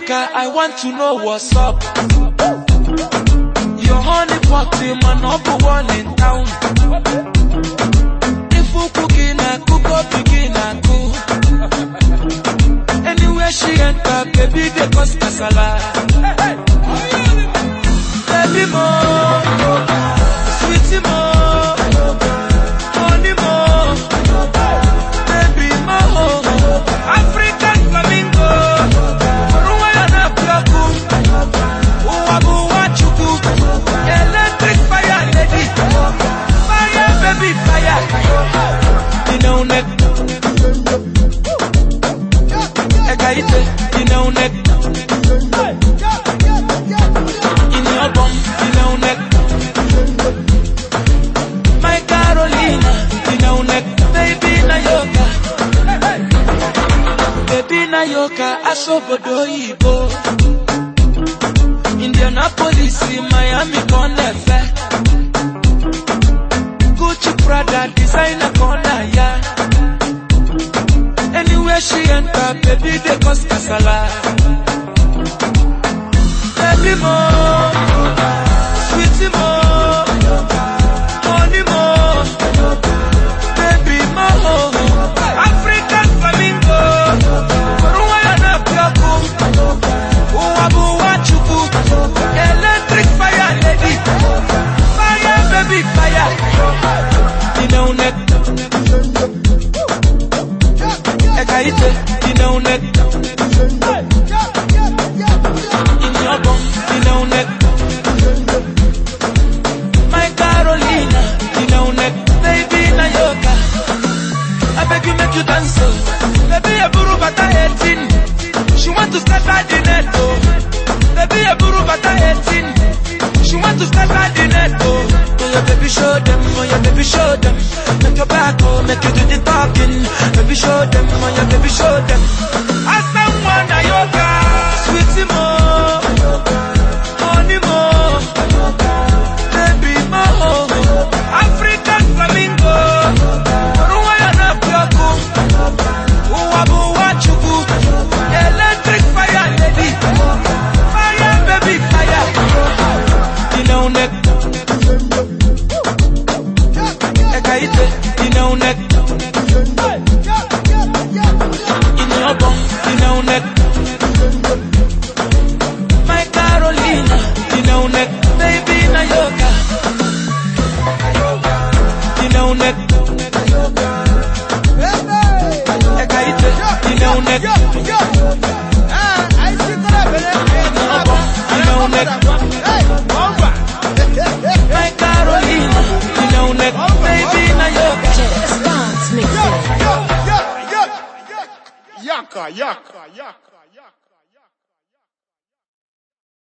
yoga, I want to know what's up. Your honey pot in my number one in town. If you cooking a cook up begin a cook. Anywhere she enter, baby, they cause casala. Baby mo, baby na yoga, asobodo ibo. Indianapolis, Miami, Conefe. Gucci, Prada, designer, corner, yeah. Anywhere she enter, baby, they cause casala. Baby fire, inaunek, ekaite, inaunek, inyobom, inaunek, my Carolina, inaunek, baby na yoga, I beg you make you dance, oh. baby a buru bata 18, she want to start the net, oh. baby a buru bata 18, she want to start at show them, oh yeah, baby show them, make your back, oh, make you do the talking, inobom, inaunek, my Carolina, inaunek, baby na yoga, inaunek, ekaite, inaunek, my iaca, iaca, iaca.